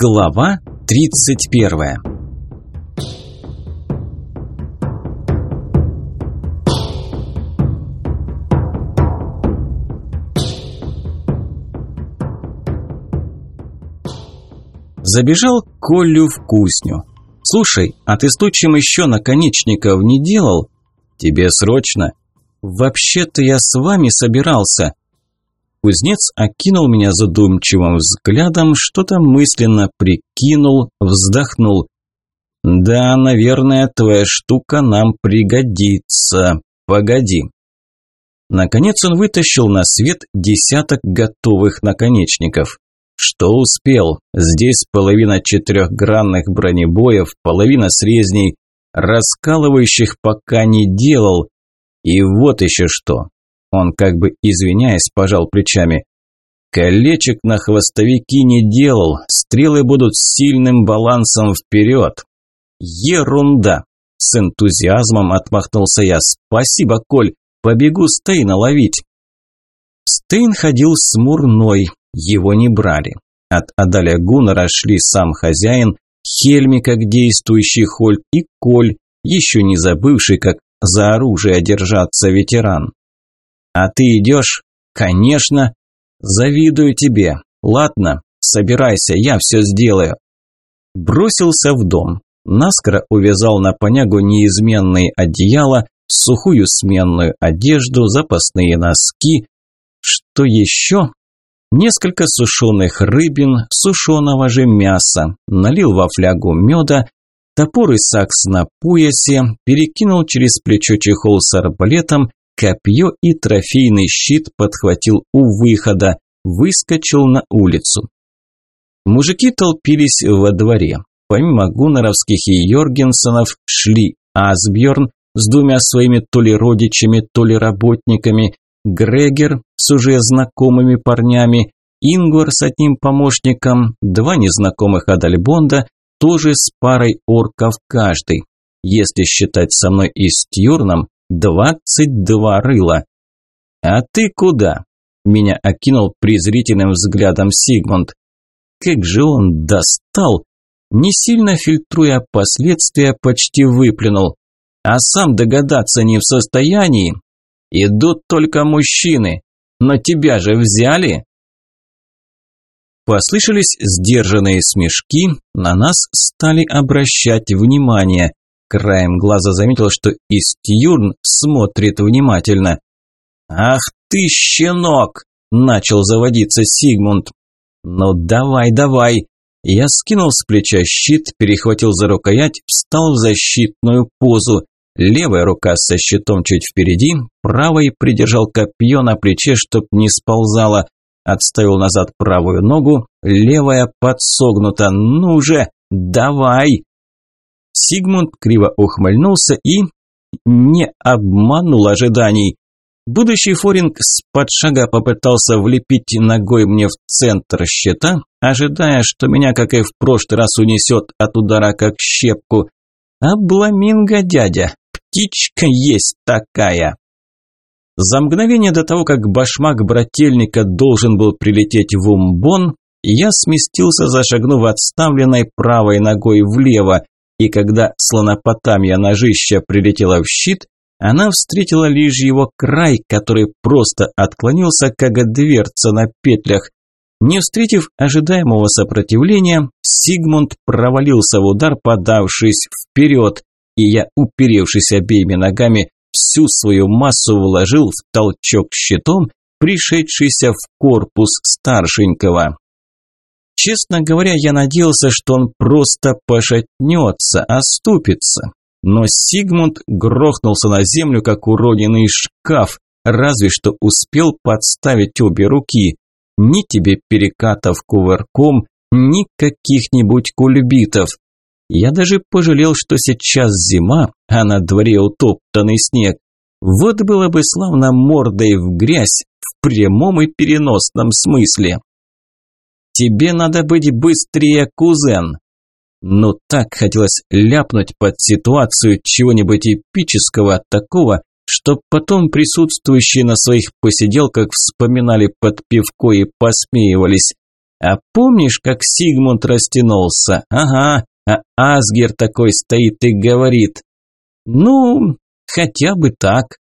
Глава 31 Забежал Колю в кузню. «Слушай, а ты случаем еще наконечников не делал?» «Тебе срочно?» «Вообще-то я с вами собирался». Кузнец окинул меня задумчивым взглядом, что-то мысленно прикинул, вздохнул. «Да, наверное, твоя штука нам пригодится. Погоди». Наконец он вытащил на свет десяток готовых наконечников. Что успел? Здесь половина четырехгранных бронебоев, половина срезней, раскалывающих пока не делал. И вот еще что. Он, как бы извиняясь, пожал плечами. Колечек на хвостовики не делал, стрелы будут с сильным балансом вперед. Ерунда! С энтузиазмом отмахнулся я. Спасибо, Коль, побегу Стейна ловить. Стейн ходил смурной, его не брали. От Адаля Гуннера шли сам хозяин, Хельми как действующий Хольт и Коль, еще не забывший, как за оружие держаться ветеран. «А ты идешь?» «Конечно!» «Завидую тебе. Ладно, собирайся, я все сделаю». Бросился в дом. Наскоро увязал на понягу неизменные одеяла, сухую сменную одежду, запасные носки. Что еще? Несколько сушеных рыбин, сушеного же мяса, налил во флягу меда, топор и сакс на поясе, перекинул через плечо чехол с арбалетом, копье и трофейный щит подхватил у выхода, выскочил на улицу. Мужики толпились во дворе. Помимо гунаровских и Йоргенсонов шли Асбьерн с двумя своими то ли родичами, то ли работниками, Грегер с уже знакомыми парнями, Ингвар с одним помощником, два незнакомых Адальбонда, тоже с парой орков каждый. Если считать со мной и Стюрном, двадцать два рыла. «А ты куда?» – меня окинул презрительным взглядом Сигмунд. Как же он достал! Не сильно фильтруя последствия, почти выплюнул. А сам догадаться не в состоянии, Идут только мужчины. Но тебя же взяли. Послышались сдержанные смешки, на нас стали обращать внимание. Краем глаза заметил, что Истюрн смотрит внимательно. «Ах ты, щенок!» – начал заводиться Сигмунд. «Ну давай, давай!» Я скинул с плеча щит, перехватил за рукоять, встал в защитную позу. Левая рука со щитом чуть впереди, правой придержал копье на плече, чтоб не сползало. Отставил назад правую ногу, левая подсогнута. «Ну же, давай!» Сигмунд криво ухмыльнулся и не обманул ожиданий. Будущий форинг с подшага попытался влепить ногой мне в центр щита, ожидая, что меня, как и в прошлый раз, унесет от удара как щепку. Обламинго дядя, птичка есть такая. За мгновение до того, как башмак брательника должен был прилететь в умбон, я сместился, зашагнув отставленной правой ногой влево, и когда слонопотамья ножища прилетела в щит, она встретила лишь его край, который просто отклонился, как дверца на петлях. Не встретив ожидаемого сопротивления, Сигмунд провалился в удар, подавшись вперед и я, уперевшись обеими ногами, всю свою массу вложил в толчок щитом, пришедшийся в корпус старшенького. Честно говоря, я надеялся, что он просто пошатнется, оступится. Но Сигмунд грохнулся на землю, как уроненный шкаф, разве что успел подставить обе руки. Ни тебе перекатов кувырком, ни каких-нибудь кульбитов. Я даже пожалел, что сейчас зима, а на дворе утоптанный снег. Вот было бы славно мордой в грязь, в прямом и переносном смысле. Тебе надо быть быстрее, кузен. Но так хотелось ляпнуть под ситуацию чего-нибудь эпического, такого, что потом присутствующие на своих посиделках вспоминали под пивко и посмеивались. А помнишь, как Сигмунд растянулся? Ага, а Асгер такой стоит и говорит. Ну, хотя бы так.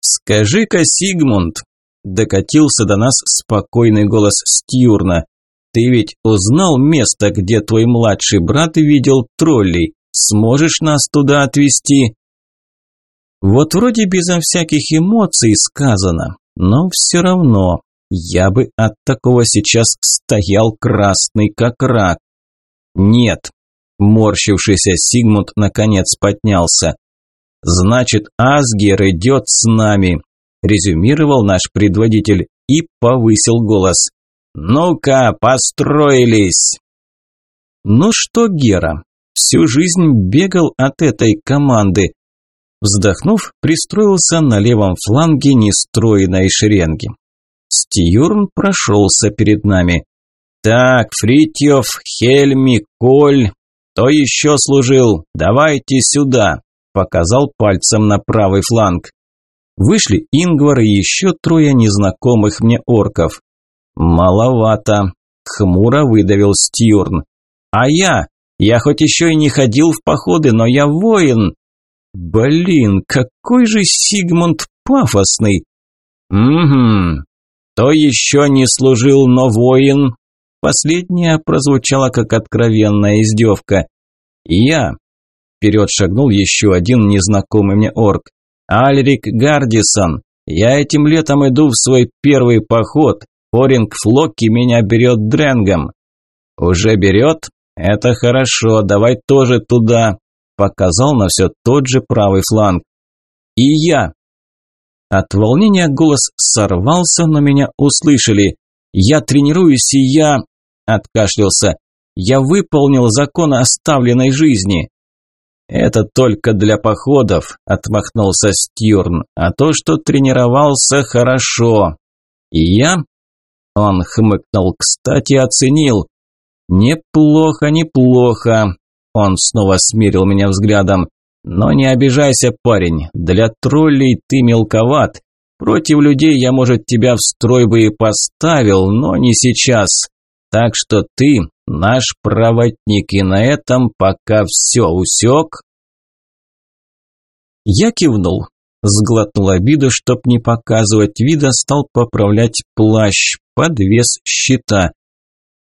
«Скажи-ка, Сигмунд!» – докатился до нас спокойный голос Стюрна. «Ты ведь узнал место, где твой младший брат видел троллей? Сможешь нас туда отвезти?» Вот вроде безо всяких эмоций сказано, но все равно я бы от такого сейчас стоял красный как рак. Нет, морщившийся Сигмунд наконец поднялся. Значит, Асгер идет с нами, резюмировал наш предводитель и повысил голос. Ну-ка, построились. Ну что, Гера, всю жизнь бегал от этой команды. Вздохнув, пристроился на левом фланге нестроенной шеренги. Стьюрн прошелся перед нами. «Так, Фритьев, Хельми, Коль, кто еще служил? Давайте сюда!» Показал пальцем на правый фланг. Вышли Ингвар и еще трое незнакомых мне орков. «Маловато», – хмуро выдавил Стьюрн. «А я? Я хоть еще и не ходил в походы, но я воин!» «Блин, какой же Сигмунд пафосный!» «Угу, кто еще не служил, но воин?» Последняя прозвучала как откровенная издевка. «Я!» Вперед шагнул еще один незнакомый мне орк. «Альрик Гардисон! Я этим летом иду в свой первый поход. Оринг Флокки меня берет дренгом». «Уже берет? Это хорошо, давай тоже туда!» Показал на все тот же правый фланг. «И я!» От волнения голос сорвался, но меня услышали. «Я тренируюсь, и я...» Откашлялся. «Я выполнил закон оставленной жизни». «Это только для походов», – отмахнулся Стюрн. «А то, что тренировался, хорошо». «И я?» Он хмыкнул. «Кстати, оценил». «Неплохо, неплохо». Он снова смирил меня взглядом. Но не обижайся, парень, для троллей ты мелковат. Против людей я, может, тебя в строй бы и поставил, но не сейчас. Так что ты наш проводник, и на этом пока все усек. Я кивнул, сглотнул обиду, чтоб не показывать вида, стал поправлять плащ, подвес щита.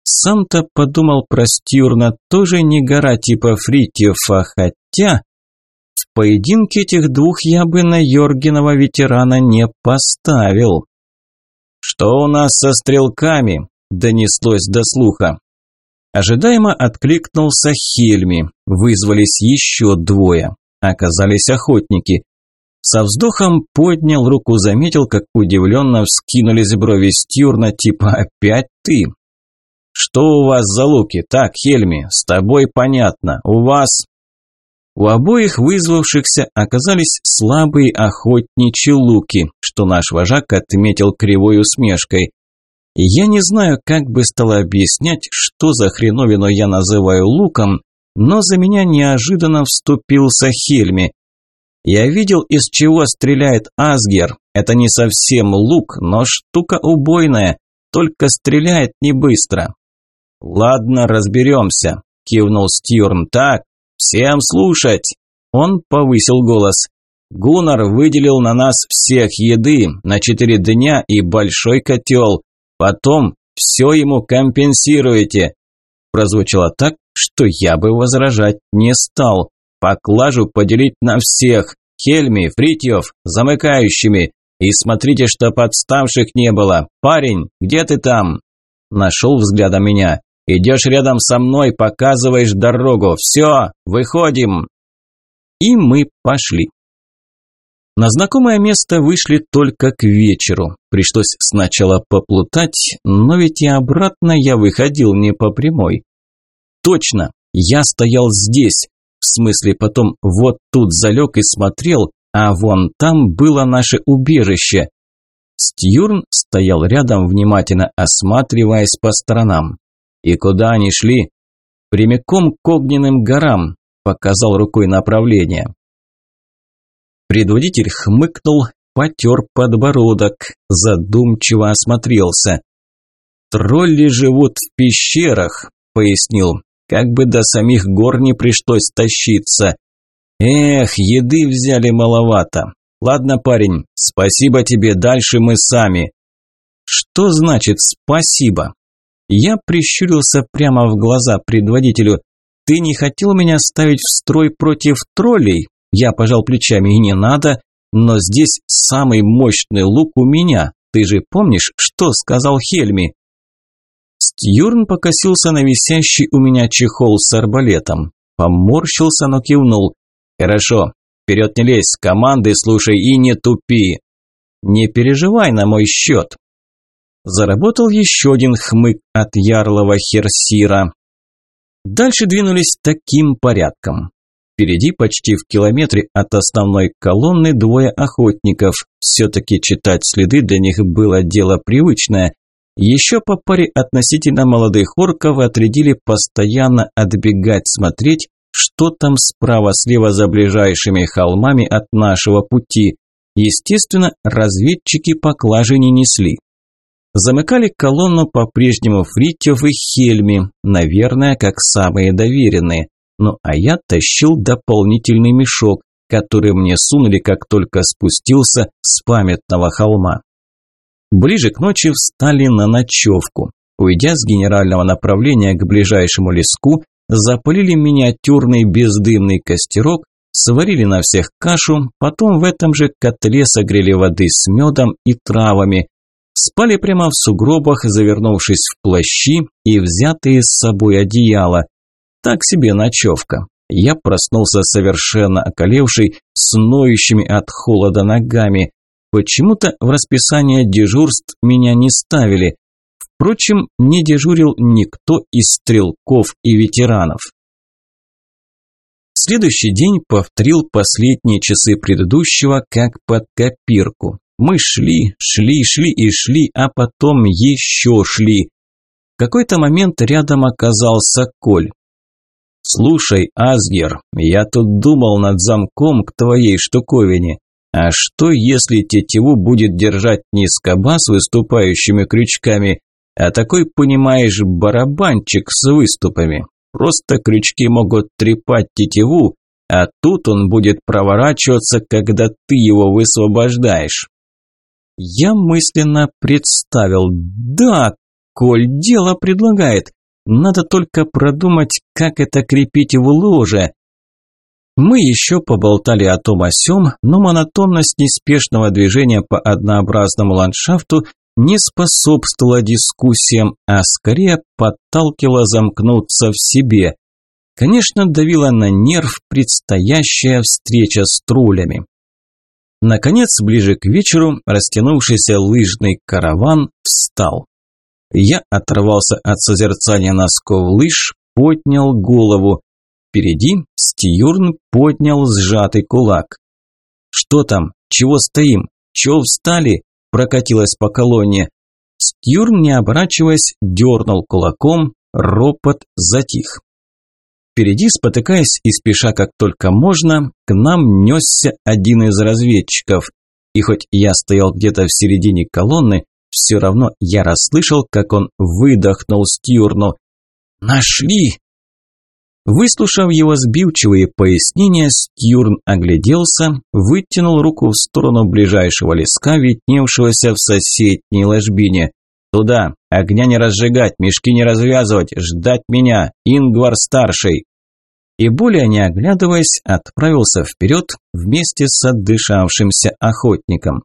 Сам-то подумал про Стюрна, тоже не гора типа Фритьефа, хотя... В поединке этих двух я бы на Йоргенова ветерана не поставил. «Что у нас со стрелками?» – донеслось до слуха. Ожидаемо откликнулся Хельми. Вызвались еще двое. Оказались охотники. Со вздохом поднял руку, заметил, как удивленно вскинулись брови Стюрна, типа «опять ты?». «Что у вас за луки? Так, Хельми, с тобой понятно. У вас...» У обоих вызвавшихся оказались слабые охотничьи луки, что наш вожак отметил кривой усмешкой. Я не знаю, как бы стало объяснять, что за хреновину я называю луком, но за меня неожиданно вступился Хельми. Я видел, из чего стреляет Асгер. Это не совсем лук, но штука убойная, только стреляет не быстро. Ладно, разберемся, кивнул Стюрн. Так, «Всем слушать!» Он повысил голос. «Гуннар выделил на нас всех еды на четыре дня и большой котел. Потом все ему компенсируете». Прозвучало так, что я бы возражать не стал. Поклажу поделить на всех. Хельми, Фритьев, замыкающими. И смотрите, что подставших не было. Парень, где ты там? Нашел взглядом меня. Идешь рядом со мной, показываешь дорогу. Все, выходим!» И мы пошли. На знакомое место вышли только к вечеру. Пришлось сначала поплутать, но ведь и обратно я выходил не по прямой. Точно, я стоял здесь. В смысле, потом вот тут залег и смотрел, а вон там было наше убежище. Стьюрн стоял рядом, внимательно осматриваясь по сторонам. «И куда они шли?» «Прямиком к огненным горам», – показал рукой направление. Предводитель хмыкнул, потер подбородок, задумчиво осмотрелся. тролли живут в пещерах», – пояснил. «Как бы до самих гор не пришлось тащиться. Эх, еды взяли маловато. Ладно, парень, спасибо тебе, дальше мы сами». «Что значит спасибо?» Я прищурился прямо в глаза предводителю. «Ты не хотел меня ставить в строй против троллей?» Я пожал плечами, и не надо, но здесь самый мощный лук у меня. Ты же помнишь, что сказал Хельми? Стьюрн покосился на висящий у меня чехол с арбалетом. Поморщился, но кивнул. «Хорошо, вперед не лезь, команды слушай и не тупи. Не переживай на мой счет». Заработал еще один хмык от ярлого Херсира. Дальше двинулись таким порядком. Впереди, почти в километре от основной колонны, двое охотников. Все-таки читать следы для них было дело привычное. Еще по паре относительно молодых орков отрядили постоянно отбегать смотреть, что там справа-слева за ближайшими холмами от нашего пути. Естественно, разведчики поклажи не несли. Замыкали колонну по-прежнему Фритьев и Хельми, наверное, как самые доверенные. Ну а я тащил дополнительный мешок, который мне сунули, как только спустился с памятного холма. Ближе к ночи встали на ночевку. Уйдя с генерального направления к ближайшему леску, запалили миниатюрный бездымный костерок, сварили на всех кашу, потом в этом же котле согрели воды с медом и травами. Спали прямо в сугробах, завернувшись в плащи и взятые с собой одеяла. Так себе ночевка. Я проснулся совершенно околевший, с ноющими от холода ногами. Почему-то в расписание дежурств меня не ставили. Впрочем, не дежурил никто из стрелков и ветеранов. Следующий день повторил последние часы предыдущего, как под копирку. Мы шли, шли, шли и шли, а потом еще шли. В какой-то момент рядом оказался Коль. «Слушай, Асгер, я тут думал над замком к твоей штуковине. А что, если тетиву будет держать не скоба с выступающими крючками, а такой, понимаешь, барабанчик с выступами? Просто крючки могут трепать тетиву, а тут он будет проворачиваться, когда ты его высвобождаешь». Я мысленно представил, да, Коль дело предлагает. Надо только продумать, как это крепить в ложе. Мы еще поболтали о том о сём, но монотонность неспешного движения по однообразному ландшафту не способствовала дискуссиям, а скорее подталкивала замкнуться в себе. Конечно, давила на нерв предстоящая встреча с трулями. Наконец, ближе к вечеру, растянувшийся лыжный караван встал. Я оторвался от созерцания носков лыж, поднял голову. Впереди Стьюрн поднял сжатый кулак. «Что там? Чего стоим? Чего встали?» – прокатилась по колонне. Стьюрн, не оборачиваясь, дернул кулаком, ропот затих. Впереди, спотыкаясь и спеша как только можно, к нам несся один из разведчиков. И хоть я стоял где-то в середине колонны, все равно я расслышал, как он выдохнул Стюрну. «Нашли!» Выслушав его сбивчивые пояснения, Стюрн огляделся, вытянул руку в сторону ближайшего леска, видневшегося в соседней ложбине. «Туда! Огня не разжигать, мешки не развязывать, ждать меня, Ингвар-старший!» И более не оглядываясь, отправился вперед вместе с отдышавшимся охотником.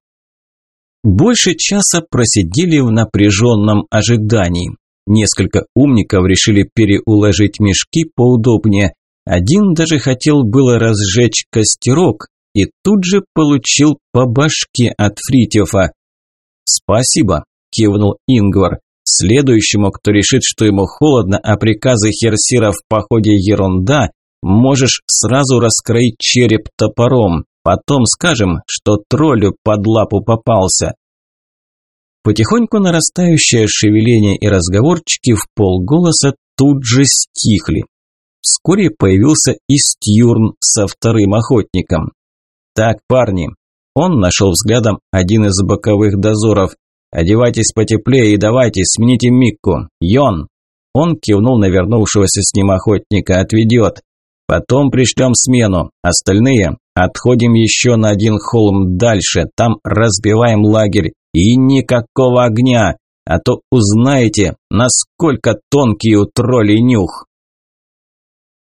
Больше часа просидели в напряженном ожидании. Несколько умников решили переуложить мешки поудобнее. Один даже хотел было разжечь костерок и тут же получил по башке от Фритьофа. «Спасибо», – кивнул Ингвар. «Следующему, кто решит, что ему холодно, а приказы Херсира в походе ерунда, можешь сразу раскроить череп топором. Потом скажем, что троллю под лапу попался. Потихоньку нарастающее шевеление и разговорчики в полголоса тут же стихли. Вскоре появился и Стьюрн со вторым охотником. «Так, парни», он нашел взглядом один из боковых дозоров. Одевайтесь потеплее и давайте, смените Микку. Йон!» Он кивнул на вернувшегося с ним охотника, отведет. Потом пришлем смену. Остальные отходим еще на один холм дальше, там разбиваем лагерь. И никакого огня, а то узнаете, насколько тонкий у троллей нюх.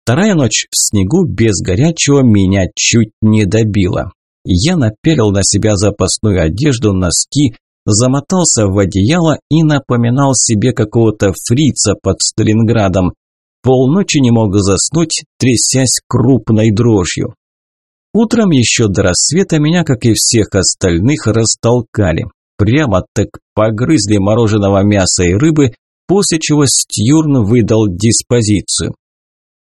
Вторая ночь в снегу без горячего меня чуть не добила. Я напялил на себя запасную одежду, носки, замотался в одеяло и напоминал себе какого-то фрица под Сталинградом. Полночи не мог заснуть, трясясь крупной дрожью. Утром еще до рассвета меня, как и всех остальных, растолкали. Прямо так погрызли мороженого мяса и рыбы, после чего Стюрн выдал диспозицию.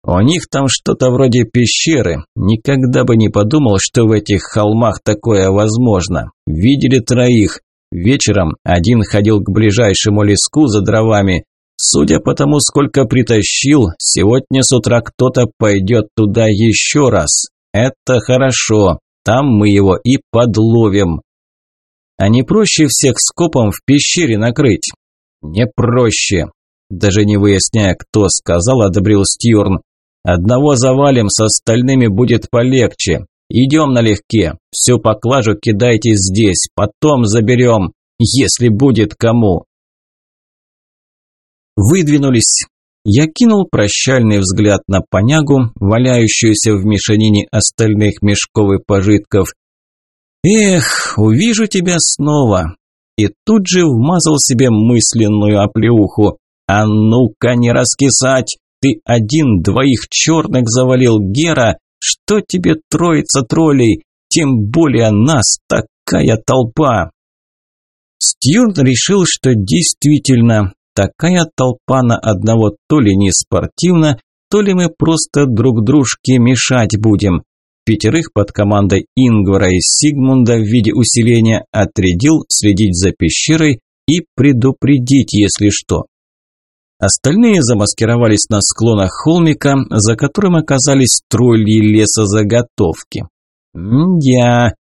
У них там что-то вроде пещеры. Никогда бы не подумал, что в этих холмах такое возможно. Видели троих. Вечером один ходил к ближайшему леску за дровами. Судя по тому, сколько притащил, сегодня с утра кто-то пойдет туда еще раз. Это хорошо. Там мы его и подловим. А не проще всех скопом в пещере накрыть? Не проще. Даже не выясняя, кто сказал, одобрил Стюрн. Одного завалим, с остальными будет полегче. Идем налегке. Всю поклажу кидайте здесь, потом заберем, если будет кому. Выдвинулись. Я кинул прощальный взгляд на понягу, валяющуюся в мешанине остальных мешков и пожитков. Эх, увижу тебя снова. И тут же вмазал себе мысленную оплеуху. А ну-ка не раскисать! Ты один двоих черных завалил, Гера. Что тебе троица троллей? Тем более нас такая толпа. Стюарт решил, что действительно такая толпа на одного то ли не спортивна, то ли мы просто друг дружке мешать будем. Пятерых под командой Ингвара и Сигмунда в виде усиления отрядил следить за пещерой и предупредить, если что. Остальные замаскировались на склонах холмика, за которым оказались тролли лесозаготовки. Мдя.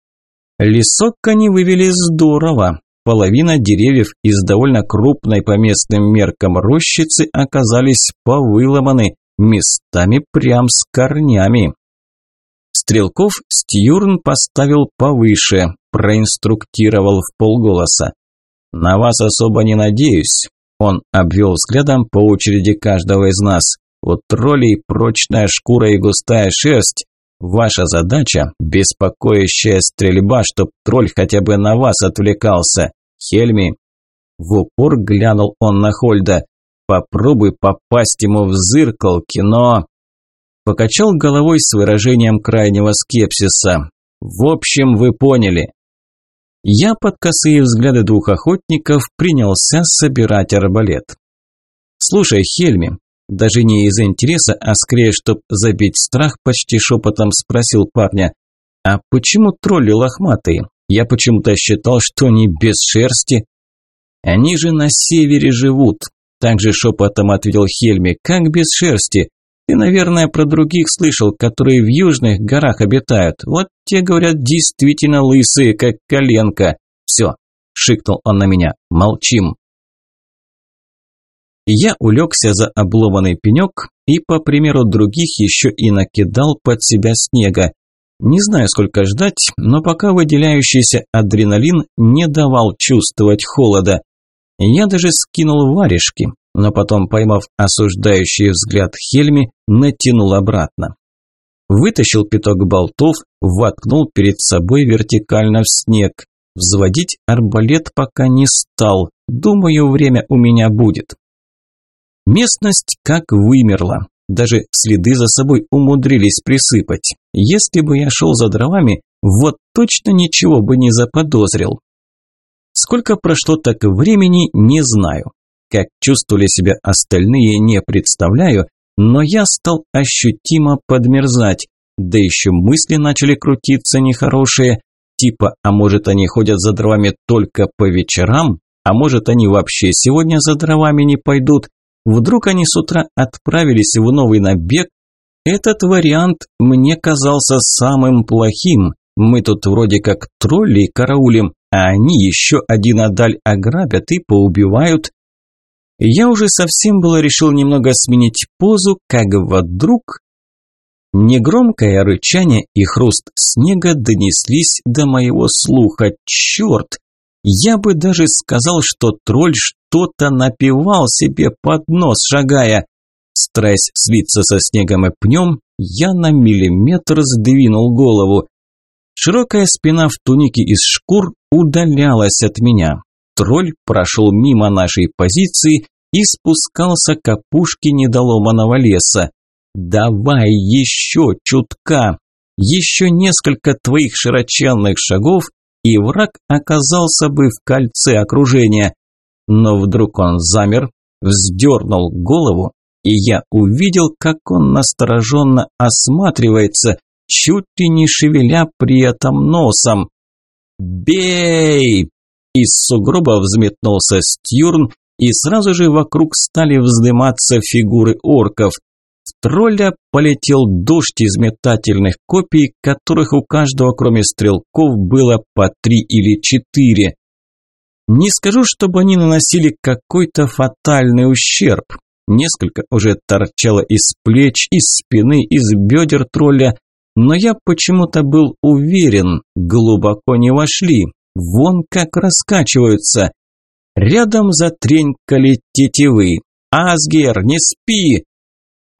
Лесок они вывели здорово. Половина деревьев из довольно крупной по местным меркам рощицы оказались повыломаны, местами прям с корнями. Стрелков Стьюрн поставил повыше, проинструктировал в полголоса. «На вас особо не надеюсь. Он обвел взглядом по очереди каждого из нас. У троллей прочная шкура и густая шерсть. Ваша задача – беспокоящая стрельба, чтоб тролль хотя бы на вас отвлекался. Хельми. В упор глянул он на Хольда. Попробуй попасть ему в зыркало, кино. Покачал головой с выражением крайнего скепсиса. В общем, вы поняли. Я под косые взгляды двух охотников принялся собирать арбалет. «Слушай, Хельми, даже не из интереса, а скорее, чтоб забить страх, почти шепотом спросил парня, а почему тролли лохматые? Я почему-то считал, что они без шерсти. Они же на севере живут, также шепотом ответил Хельми, как без шерсти? Ты, наверное, про других слышал, которые в южных горах обитают. Вот те, говорят, действительно лысые, как коленка. Все, шикнул он на меня. Молчим. Я улегся за обломанный пенек и, по примеру других, еще и накидал под себя снега. Не знаю, сколько ждать, но пока выделяющийся адреналин не давал чувствовать холода. Я даже скинул варежки, но потом, поймав осуждающий взгляд Хельми, натянул обратно. Вытащил пяток болтов, воткнул перед собой вертикально в снег. Взводить арбалет пока не стал. Думаю, время у меня будет. Местность как вымерла. Даже следы за собой умудрились присыпать. Если бы я шел за дровами, вот точно ничего бы не заподозрил. Сколько прошло так времени, не знаю. Как чувствовали себя остальные, не представляю, но я стал ощутимо подмерзать. Да еще мысли начали крутиться нехорошие, типа, а может они ходят за дровами только по вечерам, а может они вообще сегодня за дровами не пойдут, вдруг они с утра отправились в новый набег. Этот вариант мне казался самым плохим, Мы тут вроде как троллей караулим, а они еще один адаль ограбят и поубивают. Я уже совсем было решил немного сменить позу, как вдруг... Негромкое рычание и хруст снега донеслись до моего слуха. Черт! Я бы даже сказал, что тролль что-то напевал себе под нос, шагая. Стараясь слиться со снегом и пнем, я на миллиметр сдвинул голову. Широкая спина в тунике из шкур удалялась от меня. Тролль прошел мимо нашей позиции и спускался к опушке недоломанного леса. «Давай еще чутка! Еще несколько твоих широченных шагов, и враг оказался бы в кольце окружения». Но вдруг он замер, вздернул голову, и я увидел, как он настороженно осматривается, чуть ли не шевеля при этом носом. «Бей!» Из сугроба взметнулся Стюрн, и сразу же вокруг стали вздыматься фигуры орков. В тролля полетел дождь из метательных копий, которых у каждого, кроме стрелков, было по три или четыре. Не скажу, чтобы они наносили какой-то фатальный ущерб. Несколько уже торчало из плеч, из спины, из бедер тролля, но я почему-то был уверен, глубоко не вошли, вон как раскачиваются. Рядом затренькали тетивы. «Асгер, не спи!»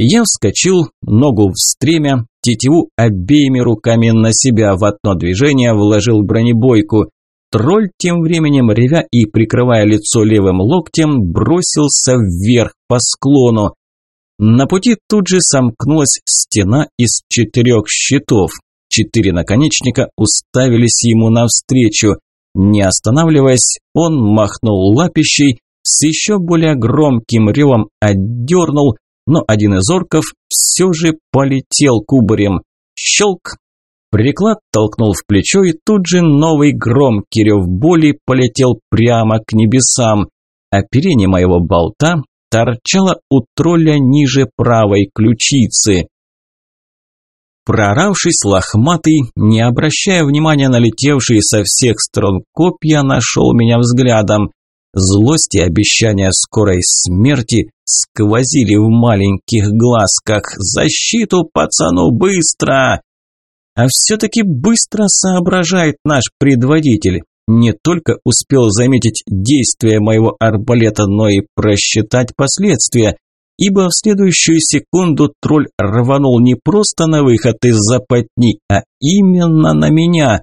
Я вскочил, ногу в стремя, тетиву обеими руками на себя в одно движение вложил бронебойку. Тролль тем временем, ревя и прикрывая лицо левым локтем, бросился вверх по склону. На пути тут же сомкнулась стена из четырех щитов. Четыре наконечника уставились ему навстречу. Не останавливаясь, он махнул лапищей, с еще более громким ревом отдернул, но один из орков все же полетел кубарем. Щелк! Приклад толкнул в плечо, и тут же новый громкий рев боли полетел прямо к небесам. Оперение моего болта торчала у тролля ниже правой ключицы. Проравшись, лохматый, не обращая внимания на летевшие со всех сторон копья, нашел меня взглядом. Злость и обещание скорой смерти сквозили в маленьких глазках. «Защиту, пацану, быстро!» А все-таки быстро соображает наш предводитель не только успел заметить действия моего арбалета, но и просчитать последствия, ибо в следующую секунду тролль рванул не просто на выход из западни, а именно на меня.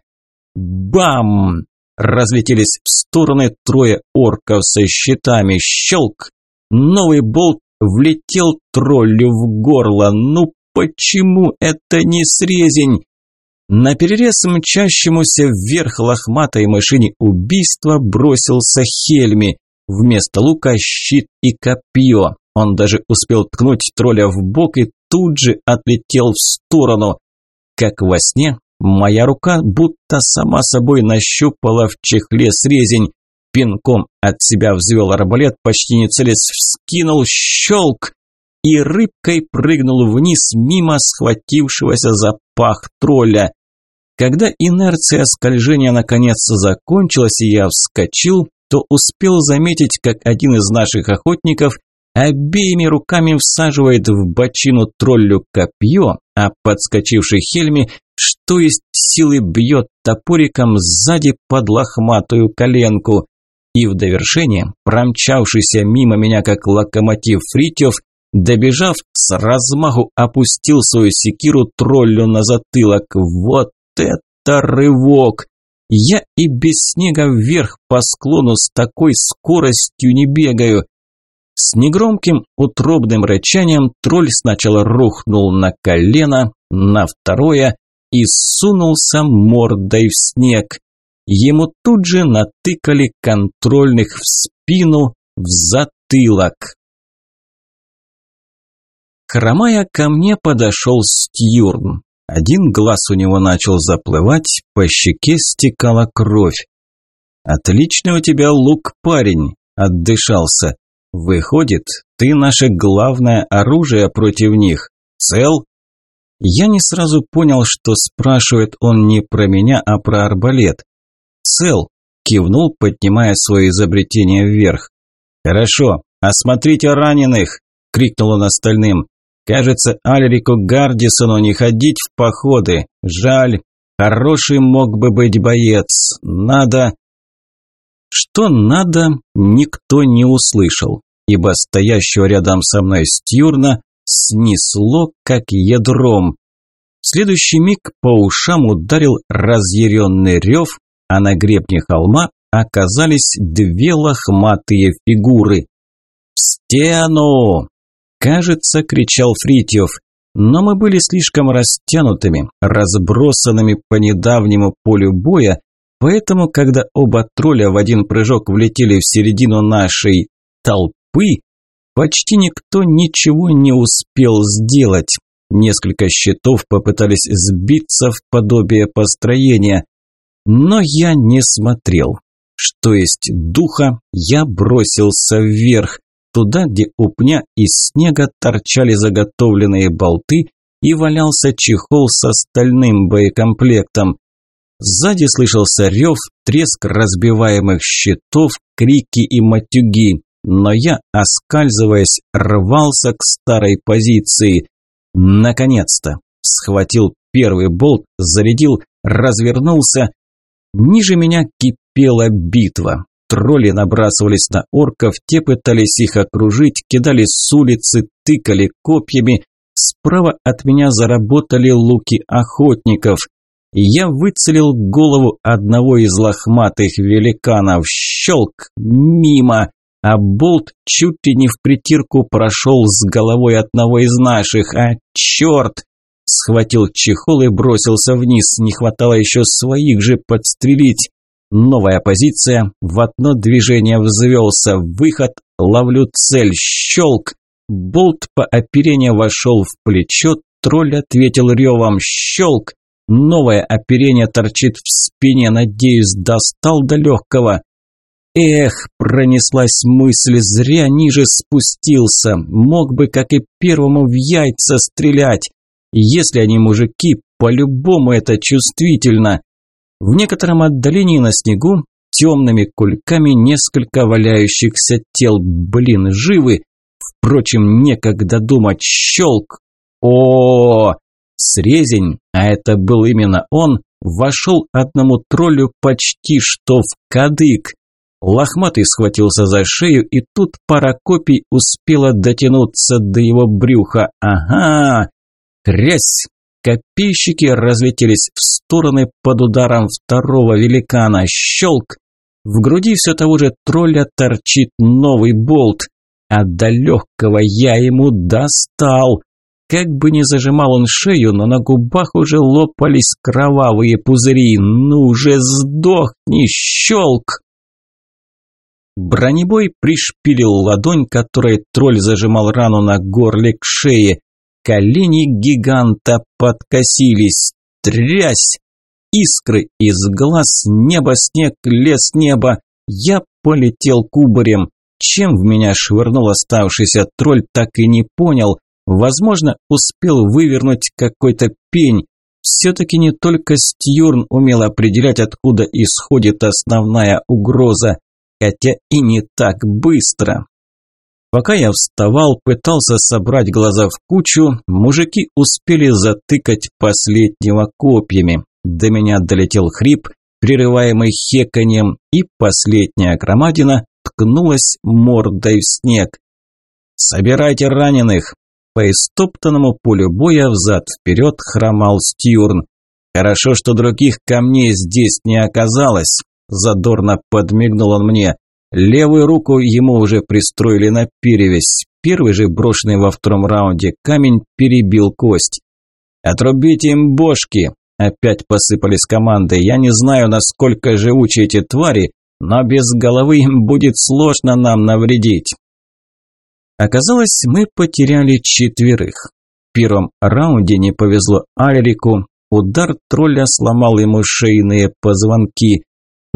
Бам! Разлетелись в стороны трое орков со щитами. Щелк! Новый болт влетел троллю в горло. Ну почему это не срезень? На перерез мчащемуся вверх лохматой машине убийства бросился Хельми. Вместо лука щит и копье. Он даже успел ткнуть тролля в бок и тут же отлетел в сторону. Как во сне, моя рука будто сама собой нащупала в чехле срезень. Пинком от себя взвел арбалет, почти не целясь, вскинул, щелк и рыбкой прыгнул вниз мимо схватившегося за пах тролля. Когда инерция скольжения наконец закончилась и я вскочил, то успел заметить, как один из наших охотников обеими руками всаживает в бочину троллю копье, а подскочивший Хельми, что есть силы, бьет топориком сзади под лохматую коленку. И в довершение, промчавшийся мимо меня как локомотив Фритьев, добежав, с размаху опустил свою секиру троллю на затылок. Вот это рывок! Я и без снега вверх по склону с такой скоростью не бегаю. С негромким утробным рычанием тролль сначала рухнул на колено, на второе и сунулся мордой в снег. Ему тут же натыкали контрольных в спину, в затылок. Хромая ко мне подошел Стюрн. Один глаз у него начал заплывать, по щеке стекала кровь. «Отличный у тебя лук, парень», – отдышался. «Выходит, ты наше главное оружие против них. Цел?» Я не сразу понял, что спрашивает он не про меня, а про арбалет. «Цел», – кивнул, поднимая свое изобретение вверх. «Хорошо, осмотрите раненых!» – крикнул он остальным. «Кажется, Альрику Гардисону не ходить в походы. Жаль, хороший мог бы быть боец. Надо...» Что надо, никто не услышал, ибо стоящего рядом со мной Стюрна снесло, как ядром. В следующий миг по ушам ударил разъяренный рев, а на гребне холма оказались две лохматые фигуры. «В стену!» Кажется, кричал Фритьев, но мы были слишком растянутыми, разбросанными по недавнему полю боя, поэтому, когда оба тролля в один прыжок влетели в середину нашей толпы, почти никто ничего не успел сделать. Несколько щитов попытались сбиться в подобие построения, но я не смотрел. Что есть духа, я бросился вверх, туда, где у пня из снега торчали заготовленные болты и валялся чехол с остальным боекомплектом. Сзади слышался рев, треск разбиваемых щитов, крики и матюги, но я, оскальзываясь, рвался к старой позиции. Наконец-то! Схватил первый болт, зарядил, развернулся. Ниже меня кипела битва. Тролли набрасывались на орков, те пытались их окружить, кидали с улицы, тыкали копьями. Справа от меня заработали луки охотников. Я выцелил голову одного из лохматых великанов. Щелк! Мимо! А болт чуть ли не в притирку прошел с головой одного из наших. А черт! Схватил чехол и бросился вниз. Не хватало еще своих же подстрелить. Новая позиция. В одно движение взвелся. Выход. Ловлю цель. Щелк. Болт по оперению вошел в плечо. Тролль ответил ревом. Щелк. Новое оперение торчит в спине. Надеюсь, достал до легкого. Эх, пронеслась мысль, зря ниже спустился. Мог бы, как и первому, в яйца стрелять. Если они мужики, по-любому это чувствительно. В некотором отдалении на снегу темными кульками несколько валяющихся тел. Блин, живы. Впрочем, некогда думать. Щелк. О, -о, -о, Срезень, а это был именно он, вошел одному троллю почти что в кадык. Лохматый схватился за шею, и тут пара копий успела дотянуться до его брюха. Ага! Трясь! Копейщики разлетелись в стороны под ударом второго великана. Щелк! В груди все того же тролля торчит новый болт. А до легкого я ему достал. Как бы ни зажимал он шею, но на губах уже лопались кровавые пузыри. Ну же, сдохни, щелк! Бронебой пришпилил ладонь, которой тролль зажимал рану на горле к шее. Колени гиганта подкосились. Трясь! Искры из глаз, небо, снег, лес, небо. Я полетел кубарем. Чем в меня швырнул оставшийся тролль, так и не понял. Возможно, успел вывернуть какой-то пень. Все-таки не только Стьюрн умел определять, откуда исходит основная угроза, хотя и не так быстро. Пока я вставал, пытался собрать глаза в кучу, мужики успели затыкать последнего копьями. До меня долетел хрип, прерываемый хеканьем, и последняя громадина ткнулась мордой в снег. «Собирайте раненых!» По истоптанному полю боя взад-вперед хромал Стюрн. «Хорошо, что других камней здесь не оказалось», – задорно подмигнул он мне. Левую руку ему уже пристроили на перевязь. Первый же брошенный во втором раунде камень перебил кость. «Отрубите им бошки!» Опять посыпались команды. «Я не знаю, насколько живучи эти твари, но без головы им будет сложно нам навредить». Оказалось, мы потеряли четверых. В первом раунде не повезло Альрику. Удар тролля сломал ему шейные позвонки.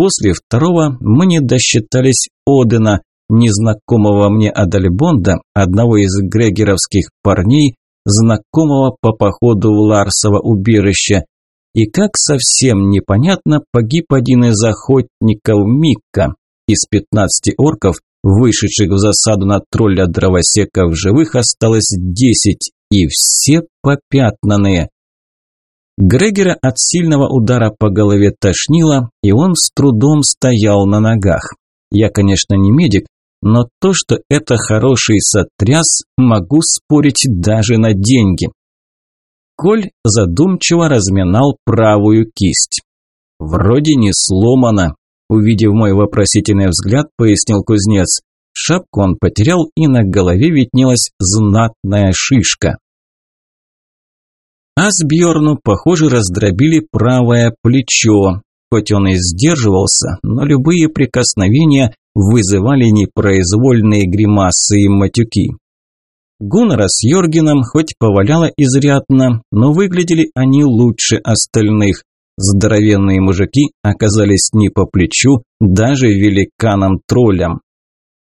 После второго мы не досчитались Одена, незнакомого мне Адальбонда, одного из грегеровских парней, знакомого по походу в Ларсово убежище. И как совсем непонятно, погиб один из охотников Микка. Из 15 орков, вышедших в засаду на тролля дровосека в живых, осталось 10, и все попятнанные. Грегера от сильного удара по голове тошнило, и он с трудом стоял на ногах. Я, конечно, не медик, но то, что это хороший сотряс, могу спорить даже на деньги. Коль задумчиво разминал правую кисть. Вроде не сломано, увидев мой вопросительный взгляд, пояснил кузнец. Шапку он потерял, и на голове виднелась знатная шишка. Асбьорну, похоже, раздробили правое плечо. Хоть он и сдерживался, но любые прикосновения вызывали непроизвольные гримасы и матюки. Гуннера с Йоргеном хоть поваляло изрядно, но выглядели они лучше остальных. Здоровенные мужики оказались не по плечу даже великанам-троллям.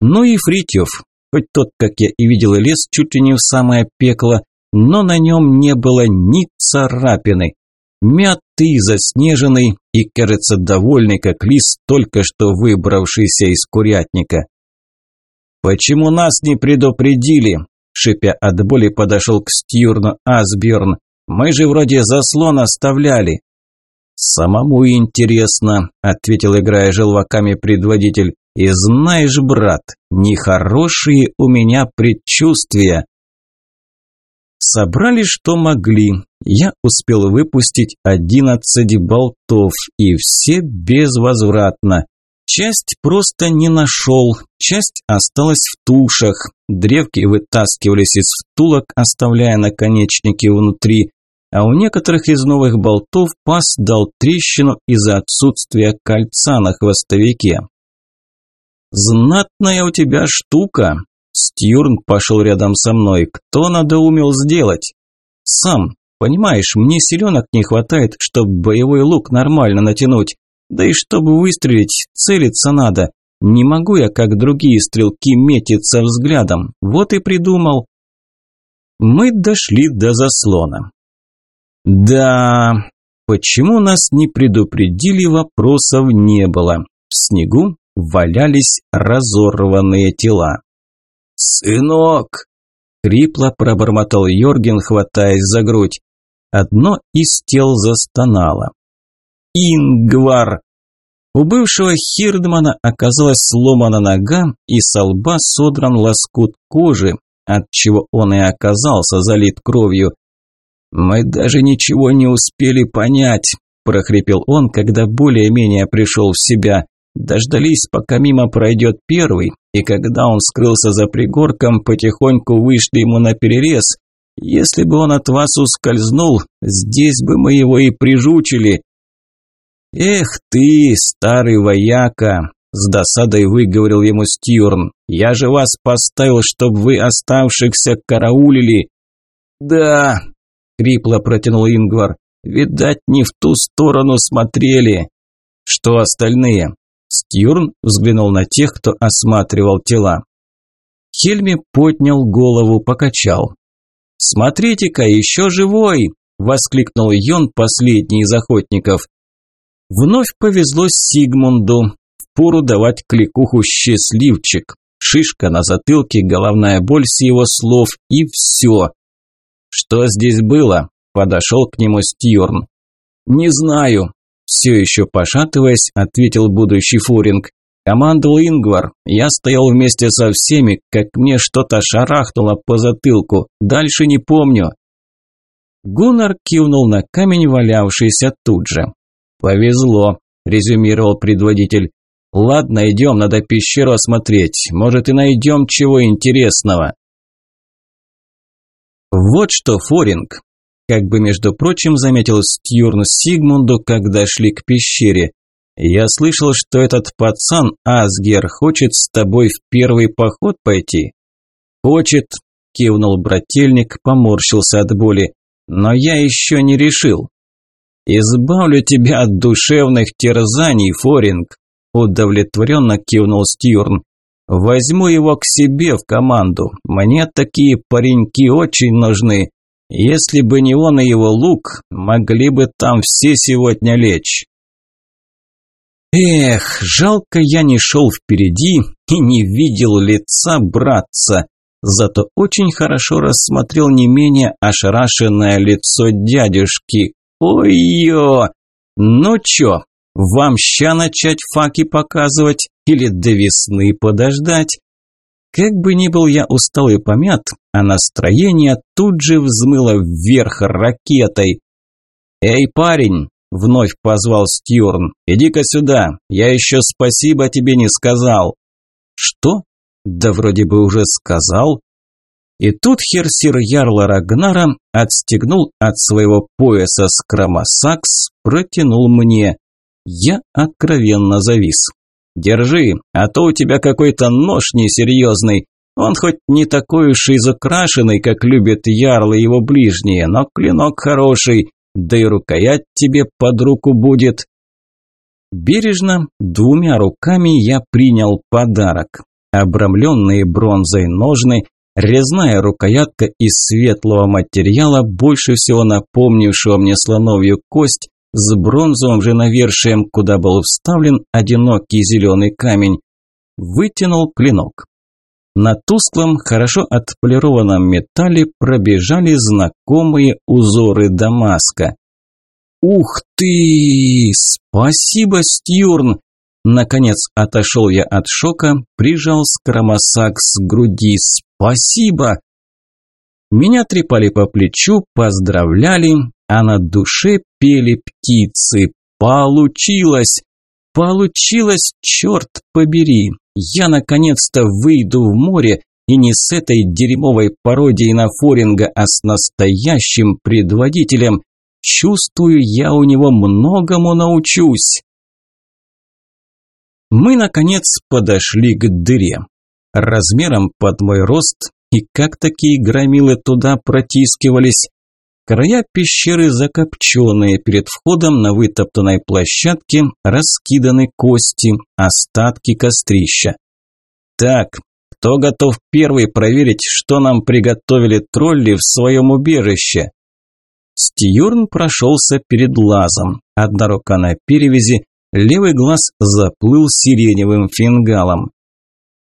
Ну и Фритьев, хоть тот, как я и видел, лез чуть ли не в самое пекло, но на нем не было ни царапины. Мятый, заснеженный и, кажется, довольный, как лис, только что выбравшийся из курятника. «Почему нас не предупредили?» Шипя от боли, подошел к Стюрну Асберн. «Мы же вроде заслон оставляли». «Самому интересно», – ответил, играя желваками предводитель. «И знаешь, брат, нехорошие у меня предчувствия». Собрали, что могли. Я успел выпустить одиннадцать болтов, и все безвозвратно. Часть просто не нашел, часть осталась в тушах. Древки вытаскивались из втулок, оставляя наконечники внутри, а у некоторых из новых болтов пас дал трещину из-за отсутствия кольца на хвостовике. «Знатная у тебя штука!» Стюрн пошел рядом со мной. «Кто надоумел сделать?» «Сам. Понимаешь, мне селенок не хватает, чтобы боевой лук нормально натянуть. Да и чтобы выстрелить, целиться надо. Не могу я, как другие стрелки, метиться взглядом. Вот и придумал. Мы дошли до заслона. Да, почему нас не предупредили, вопросов не было. В снегу валялись разорванные тела. «Сынок!» – хрипло пробормотал Йорген, хватаясь за грудь. Одно из тел застонало. Ингвар. У бывшего Хирдмана оказалась сломана нога и со лба содран лоскут кожи, от чего он и оказался залит кровью. «Мы даже ничего не успели понять», – прохрипел он, когда более-менее пришел в себя. Дождались, пока мимо пройдет первый, и когда он скрылся за пригорком, потихоньку вышли ему на перерез. Если бы он от вас ускользнул, здесь бы мы его и прижучили. «Эх ты, старый вояка!» – с досадой выговорил ему Стюрн. «Я же вас поставил, чтобы вы оставшихся караулили!» «Да!» – хрипло протянул Ингвар. «Видать, не в ту сторону смотрели!» «Что остальные?» Стюрн взглянул на тех, кто осматривал тела. Хельми поднял голову, покачал. «Смотрите-ка, еще живой!» – воскликнул Йон, последний из охотников. Вновь повезло Сигмунду. Впору давать кликуху «счастливчик». Шишка на затылке, головная боль с его слов и все. «Что здесь было?» – подошел к нему Стьорн. «Не знаю», – все еще пошатываясь, ответил будущий фуринг. Командовал Ингвар. Я стоял вместе со всеми, как мне что-то шарахнуло по затылку. Дальше не помню. Гуннар кивнул на камень, валявшийся тут же. «Повезло», – резюмировал предводитель. «Ладно, идем, надо пещеру осмотреть. Может, и найдем чего интересного». Вот что, Форинг, как бы, между прочим, заметил Стюрн Сигмунду, когда шли к пещере. «Я слышал, что этот пацан, Асгер, хочет с тобой в первый поход пойти?» «Хочет», – кивнул брательник, поморщился от боли. «Но я еще не решил». «Избавлю тебя от душевных терзаний, Форинг», – удовлетворенно кивнул Стюрн. «Возьму его к себе в команду. Мне такие пареньки очень нужны. Если бы не он и его лук, могли бы там все сегодня лечь. Эх, жалко я не шел впереди и не видел лица братца, зато очень хорошо рассмотрел не менее ошарашенное лицо дядюшки. Ой-ё! Ну чё, вам ща начать факи показывать или до весны подождать? Как бы ни был я устал и помят, а настроение тут же взмыло вверх ракетой. «Эй, парень!» – вновь позвал Стюрн. «Иди-ка сюда, я еще спасибо тебе не сказал». «Что? Да вроде бы уже сказал». И тут херсир Ярла Рагнара отстегнул от своего пояса скромосакс, протянул мне. Я откровенно завис. Держи, а то у тебя какой-то нож несерьезный. Он хоть не такой уж и закрашенный, как любят ярлы его ближние, но клинок хороший, да и рукоять тебе под руку будет. Бережно, двумя руками я принял подарок. Обрамленные бронзой ножны, резная рукоятка из светлого материала, больше всего напомнившего мне слоновью кость, с бронзовым же навершием, куда был вставлен одинокий зеленый камень. Вытянул клинок. На тусклом, хорошо отполированном металле пробежали знакомые узоры Дамаска. «Ух ты! Спасибо, Стюрн!» Наконец отошел я от шока, прижал скромосак с груди. «Спасибо!» Меня трепали по плечу, поздравляли, а на душе пели птицы. Получилось! Получилось, черт побери! Я наконец-то выйду в море, и не с этой дерьмовой пародией на Форинга, а с настоящим предводителем. Чувствую, я у него многому научусь. Мы, наконец, подошли к дыре. Размером под мой рост, и как такие громилы туда протискивались, Края пещеры закопченные, перед входом на вытоптанной площадке раскиданы кости, остатки кострища. Так, кто готов первый проверить, что нам приготовили тролли в своем убежище? Стьюрн прошелся перед лазом. Одна рука на перевязи, левый глаз заплыл сиреневым фингалом.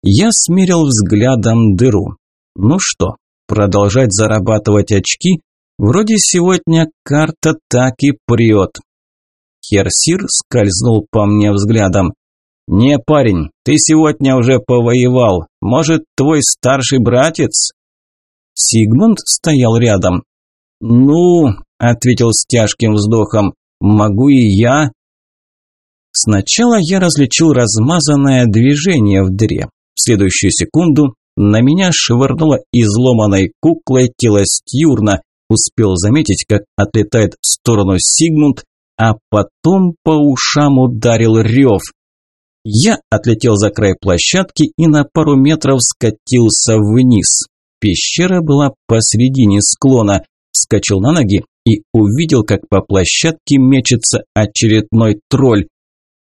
Я смерил взглядом дыру. Ну что, продолжать зарабатывать очки Вроде сегодня карта так и прет. Херсир скользнул по мне взглядом. «Не, парень, ты сегодня уже повоевал. Может, твой старший братец?» Сигмунд стоял рядом. «Ну», – ответил с тяжким вздохом, – «могу и я». Сначала я различил размазанное движение в дыре. В следующую секунду на меня швырнуло изломанной куклой тело Стюрна, Успел заметить, как отлетает в сторону Сигмунд, а потом по ушам ударил рев. Я отлетел за край площадки и на пару метров скатился вниз. Пещера была посредине склона. Вскочил на ноги и увидел, как по площадке мечется очередной тролль.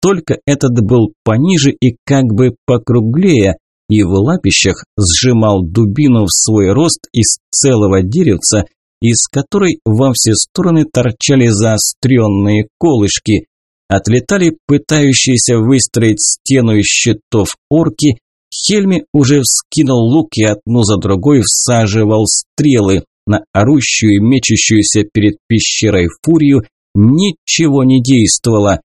Только этот был пониже и как бы покруглее, и в лапищах сжимал дубину в свой рост из целого деревца, из которой во все стороны торчали заостренные колышки. Отлетали пытающиеся выстроить стену из щитов орки, Хельми уже вскинул лук и одну за другой всаживал стрелы. На орущую и мечущуюся перед пещерой фурию ничего не действовало.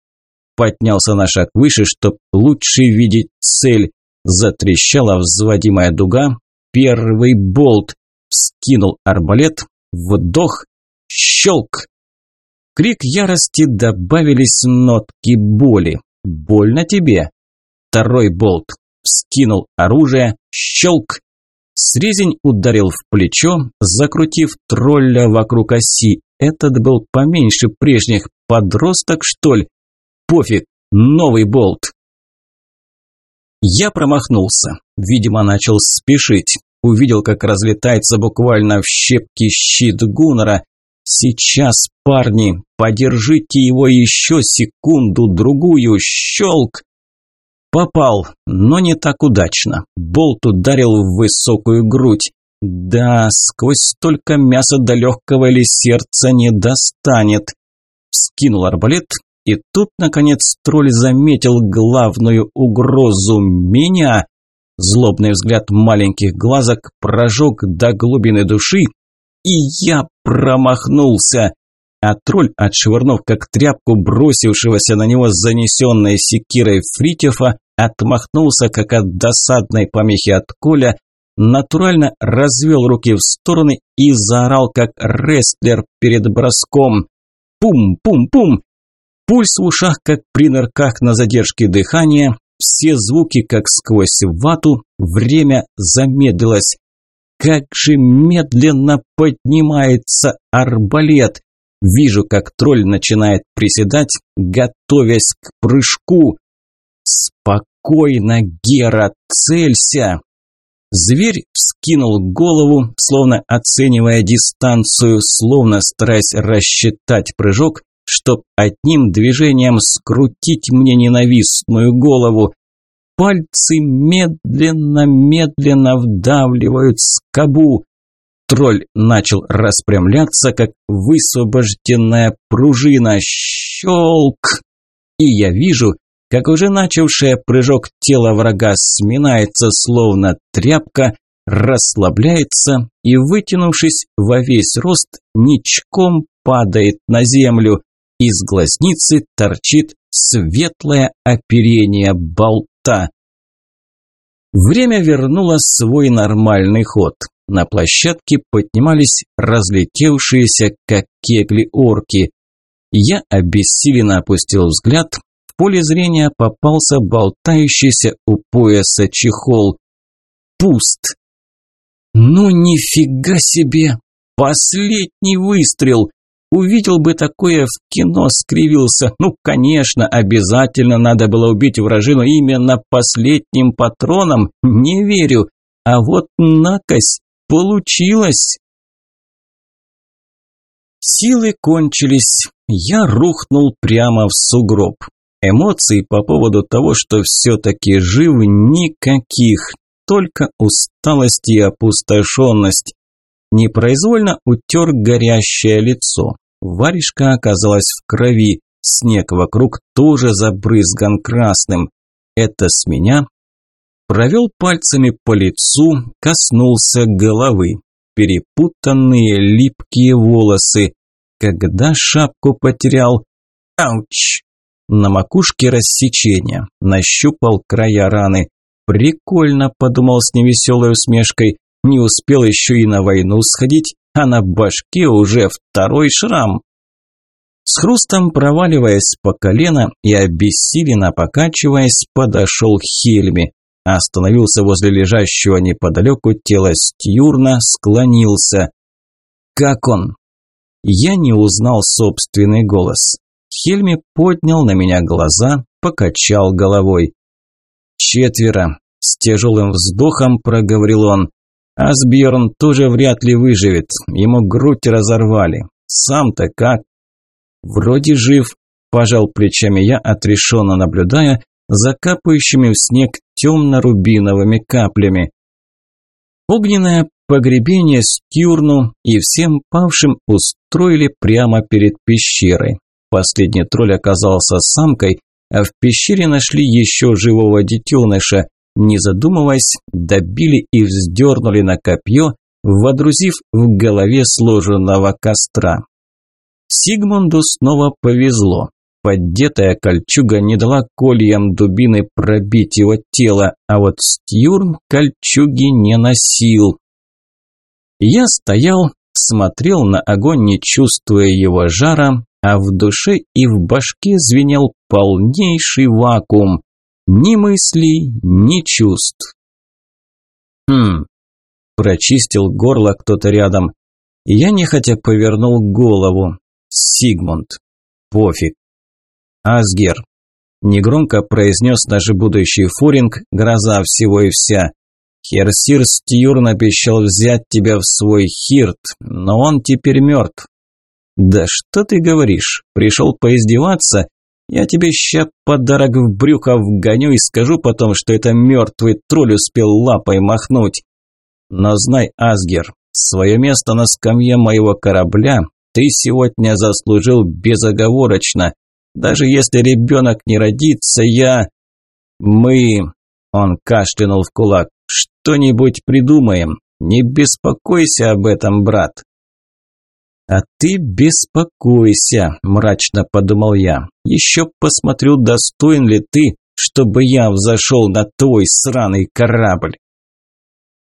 Поднялся на шаг выше, чтоб лучше видеть цель. Затрещала взводимая дуга. Первый болт. Вскинул арбалет, Вдох, щелк. Крик ярости добавились нотки боли. Больно тебе? Второй болт. Вскинул оружие, щелк. Срезень ударил в плечо, закрутив тролля вокруг оси. Этот был поменьше прежних, подросток, что ли? Пофиг, новый болт. Я промахнулся. Видимо, начал спешить увидел, как разлетается буквально в щепки щит Гуннера. «Сейчас, парни, подержите его еще секунду-другую, щелк!» Попал, но не так удачно. Болт ударил в высокую грудь. Да, сквозь столько мяса до легкого или сердца не достанет. Скинул арбалет, и тут, наконец, тролль заметил главную угрозу – меня. Злобный взгляд маленьких глазок прожег до глубины души, и я промахнулся. А тролль, отшвырнув как тряпку бросившегося на него занесенной секирой Фритьефа, отмахнулся как от досадной помехи от Коля, натурально развел руки в стороны и заорал как рестлер перед броском. Пум-пум-пум! Пульс в ушах, как при нырках на задержке дыхания, все звуки, как сквозь вату, время замедлилось. Как же медленно поднимается арбалет! Вижу, как тролль начинает приседать, готовясь к прыжку. Спокойно, Гера, целься! Зверь вскинул голову, словно оценивая дистанцию, словно стараясь рассчитать прыжок, чтоб одним движением скрутить мне ненавистную голову. Пальцы медленно-медленно вдавливают скобу. Тролль начал распрямляться, как высвобожденная пружина. Щелк! И я вижу, как уже начавшая прыжок тело врага сминается, словно тряпка, расслабляется и, вытянувшись во весь рост, ничком падает на землю. Из глазницы торчит светлое оперение болта. Время вернуло свой нормальный ход. На площадке поднимались разлетевшиеся, как кегли, орки. Я обессиленно опустил взгляд. В поле зрения попался болтающийся у пояса чехол. Пуст. Ну нифига себе! Последний выстрел! Увидел бы такое в кино, скривился. Ну, конечно, обязательно надо было убить вражину именно последним патроном. Не верю. А вот накось, получилось. Силы кончились. Я рухнул прямо в сугроб. Эмоций по поводу того, что все-таки жив, никаких. Только усталость и опустошенность. Непроизвольно утер горящее лицо. Варежка оказалась в крови, снег вокруг тоже забрызган красным. Это с меня. Провел пальцами по лицу, коснулся головы. Перепутанные липкие волосы. Когда шапку потерял? Ауч! На макушке рассечение. Нащупал края раны. Прикольно, подумал с невеселой усмешкой. Не успел еще и на войну сходить, а на башке уже второй шрам. С хрустом проваливаясь по колено и обессиленно покачиваясь, подошел Хельми. Остановился возле лежащего неподалеку тела Стюрна, склонился. «Как он?» Я не узнал собственный голос. Хельми поднял на меня глаза, покачал головой. «Четверо», – с тяжелым вздохом проговорил он. Асбьерн тоже вряд ли выживет, ему грудь разорвали. Сам-то как? Вроде жив, пожал плечами я, отрешенно наблюдая за капающими в снег темно-рубиновыми каплями. Огненное погребение Стюрну и всем павшим устроили прямо перед пещерой. Последний тролль оказался самкой, а в пещере нашли еще живого детеныша, не задумываясь, добили и вздернули на копье, водрузив в голове сложенного костра. Сигмунду снова повезло. Поддетая кольчуга не дала кольям дубины пробить его тело, а вот Стюрн кольчуги не носил. Я стоял, смотрел на огонь, не чувствуя его жара, а в душе и в башке звенел полнейший вакуум. Ни мыслей, ни чувств. Хм, прочистил горло кто-то рядом. Я нехотя повернул голову. Сигмунд. Пофиг. Асгер. Негромко произнес наш будущий фуринг, гроза всего и вся. Херсир Стюрн обещал взять тебя в свой хирт, но он теперь мертв. Да что ты говоришь? Пришел поиздеваться? Я тебе ща подарок в брюхо вгоню и скажу потом, что это мертвый тролль успел лапой махнуть. Но знай, Асгер, свое место на скамье моего корабля ты сегодня заслужил безоговорочно. Даже если ребенок не родится, я... Мы... Он кашлянул в кулак. Что-нибудь придумаем. Не беспокойся об этом, брат. «А ты беспокойся», – мрачно подумал я. «Еще посмотрю, достоин ли ты, чтобы я взошел на твой сраный корабль».